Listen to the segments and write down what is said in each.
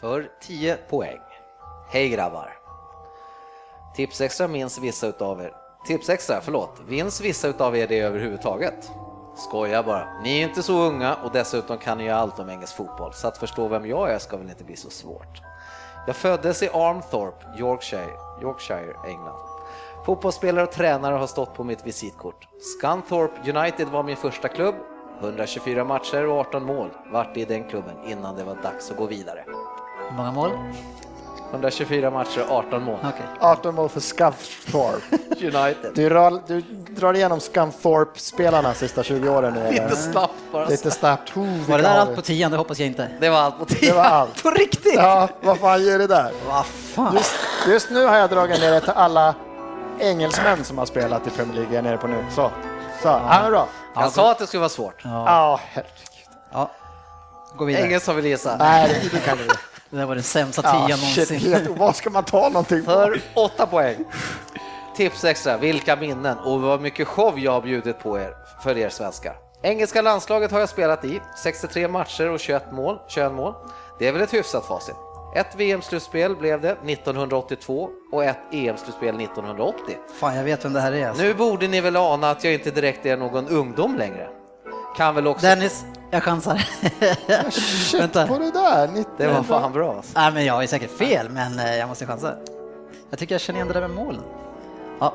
för 10 poäng. Hej grabbar! Tipsextra minns vissa utav er. Tipsextra, förlåt, minns vissa utav er det överhuvudtaget? Skoja bara. Ni är inte så unga och dessutom kan ni ju allt om engelsk fotboll, så att förstå vem jag är ska väl inte bli så svårt. Jag föddes i Armthorpe, Yorkshire, Yorkshire, England. Fotbollsspelare och tränare har stått på mitt visitkort. Scunthorpe United var min första klubb. 124 matcher och 18 mål vart det i den klubben innan det var dags att gå vidare. Hur många mål? 124 matcher och 18 mål. Okej. 18 mål för Scunthorpe. United. Du, drar, du drar igenom Scunthorpe-spelarna sista 20 åren nu. Lite snabbt bara. Lite snabbt. Oh, Var det där allt på tian? Det hoppas jag inte. Det var allt på Det tio. var allt. På riktigt? Ja, vad fan ger det där? Vad fan? Just, just nu har jag dragit ner det till alla engelsmän som har spelat i Premier League jag är nere på nu. Så, så. Ja, men bra. Han sa att det skulle vara svårt. Ja. Ja, herregud. ja. Gå vidare. Ingen som vill gissa. Nej, det kan du inte. Det där var den sämsta Ja, tian shit, någonsin. helt, vad ska man ta någonting på? För åtta poäng. Tips extra, vilka minnen och vad mycket show jag har bjudit på er för er svenskar. Engelska landslaget har jag spelat i, 63 matcher och 21 mål. 21 mål. Det är väl ett hyfsat facit. Ett VM-slutspel blev det 1982 och ett EM-slutspel 1980. Fan, jag vet vem det här är. Alltså. Nu borde ni väl ana att jag inte direkt är någon ungdom längre. Kan väl också... Dennis, jag chansar. Shit Vänta. på det där. 90, Det var fan bra alltså. Nej, men jag har ju säkert fel, men eh, jag måste chansa. Jag tycker jag känner igen det där med målen. Ja,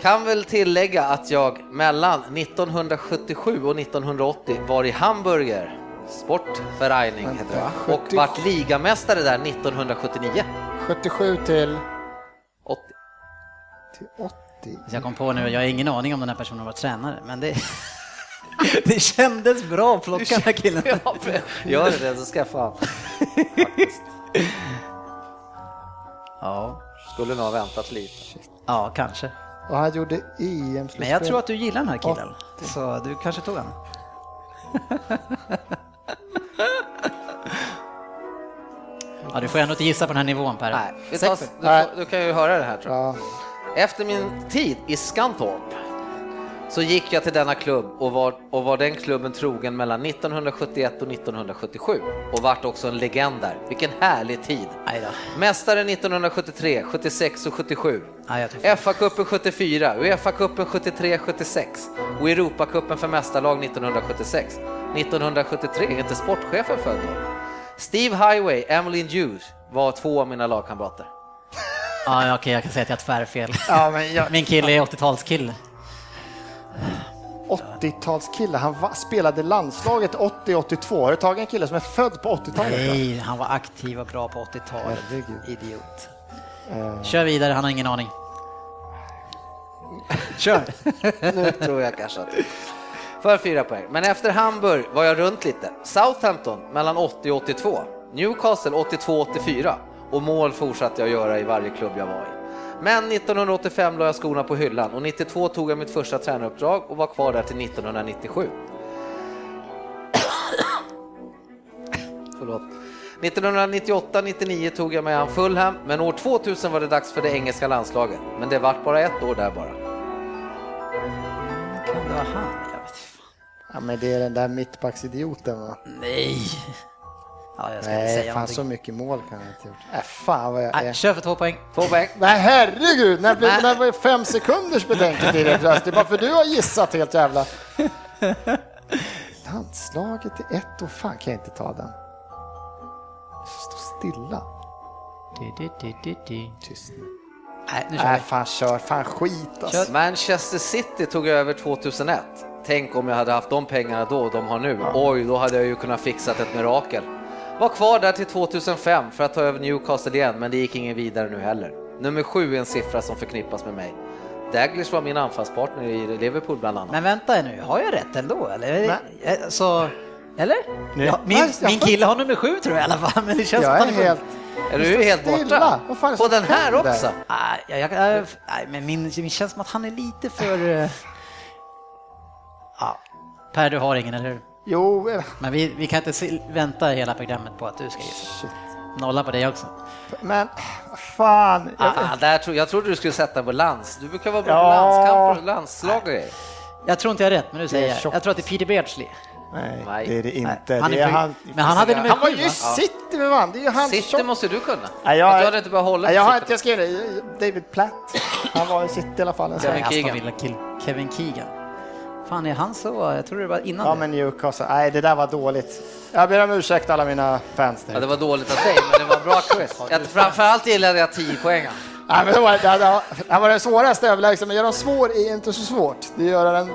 Kan väl tillägga att jag mellan 1977 och 1980 var i Hamburger Sportvereinigung heter det, va? och 70. vart ligamästare där 1979. 77 till, 80. till 80. så jag kom på nu, jag har ingen aning om den här personen var tränare, men det, det kändes bra att plocka den här killen. Gör det så ska jag fan. Faktiskt. Ja, Skulle nog ha väntat lite. ja kanske. Och han gjorde EM-slutspel. Men jag tror att du gillar den här killen, så du kanske tog han. Ja, du får ändå inte gissa på den här nivån Per. Nej, vi tar, du, du kan ju höra det här tror jag. Ja, Efter min tid i Scunthorpe så gick jag till denna klubb och var, och var den klubben trogen mellan 1971 och 1977 och vart också en legend där. Vilken härlig tid! Mästare 1973, 76 och 77. Nej, jag tror fan. FA-cupen 74, Uefa-cupen 73, 76 och Europacupen för mästarlag 1976. 1973 är inte sportchefen född då. Steve Highway, Emily Hughes var två av mina lagkamrater. Ja, okej, jag kan säga att jag har tvärfel. ja men jag, Min kille är 80-talskille. 80-talskille. Han va, spelade landslaget 80-82. Har du tagit en kille som är född på 80-talet? då? Nej, han var aktiv och bra på 80-talet. Herregud. Idiot. Eh, Kör vidare, han har ingen aning. Kör! Nu tror jag kanske att... För fyra poäng. Men efter Hamburg var jag runt lite. Southampton mellan 80 och 82. Newcastle 82-84. Och mål fortsatte jag göra i varje klubb jag var i. Men 1985 la jag skorna på hyllan och 92 tog jag mitt första tränaruppdrag och var kvar där till 1997. Förlåt. 1998-99 tog jag mig an Fulham, men år 2000 var det dags för det engelska landslaget. Men det vart bara ett år där bara. Kan det vara han? Jag vet inte. ja, men det är den där mittbacksidioten va? Nej! Ja, jag ska inte Nej, säga fan så någonting. mycket mål kan jag inte gjort. Äh, fan vad jag Nej, är. kör för två poäng. Två poäng. Nej herregud, när, när var det fem sekunders betänketid helt plötsligt? Bara för du har gissat helt jävla... Landslaget i ett år, fan kan jag inte ta den. Stå stilla. Du, du, du, du, du. Tyst nu. Nej, nu kör Nej vi. fan kör, fan skit alltså. Kör. Manchester City tog över 2001. Tänk om jag hade haft de pengarna då de har nu. Oj, då hade jag ju kunnat fixat ett mirakel. Var kvar där till 2005 för att ta över Newcastle igen, men det gick ingen vidare nu heller. Nummer sju är en siffra som förknippas med mig. Daglish var min anfallspartner i Liverpool bland annat. Men vänta nu, har jag rätt ändå eller? Nej. Eh, Så, eller? Ja, min, min kille har nummer sju tror jag i alla fall, men det känns som Jag att är han är helt... är du helt borta? På som den här också? Nej, jag, jag, jag, men min, min känns som att han är lite för... eh, Ja. Per, du har ingen, eller hur? Jo, eh, Men vi, vi kan inte se, vänta hela programmet på att du ska gissa. shit. Nolla på dig också. Men fan. Jag, Ah, där tro, jag trodde du skulle sätta på lands. Du brukar vara bra på Ja. landskamper och landslag och grejer. Jag tror inte jag har rätt, men nu säger är jag. Jag tror att det är Peter Beardsley. Nej, Nej. det är det inte. Han är det är han, men han hade nummer han var ju va? City med vann. Det är ju hans City tjock- måste du kunna. Nej, jag, du hade inte bara hållit jag, har inte, jag skrev det. David Platt. Han var i City i alla fall. Kevin. Keegan. Kevin Keegan. Fan, är han så? Jag tror det var innan Ja, det. men Newcastle. Nej, det där var dåligt. Jag ber om ursäkt alla mina fans. Där. Ja, det var dåligt av dig, men det var bra quiz. Jag, framförallt gillade jag 10 poäng. Nej, men det, var, det, det, det var den svåraste överlägset, men göra dem svår är inte så svårt. Det gör den...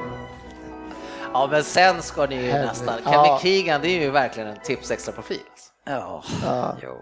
Ja, men sen ska ni ju nästan. Ja. Kevin Keegan, det är ju verkligen en tips extra profil. Alltså. Ja, Ja. jo.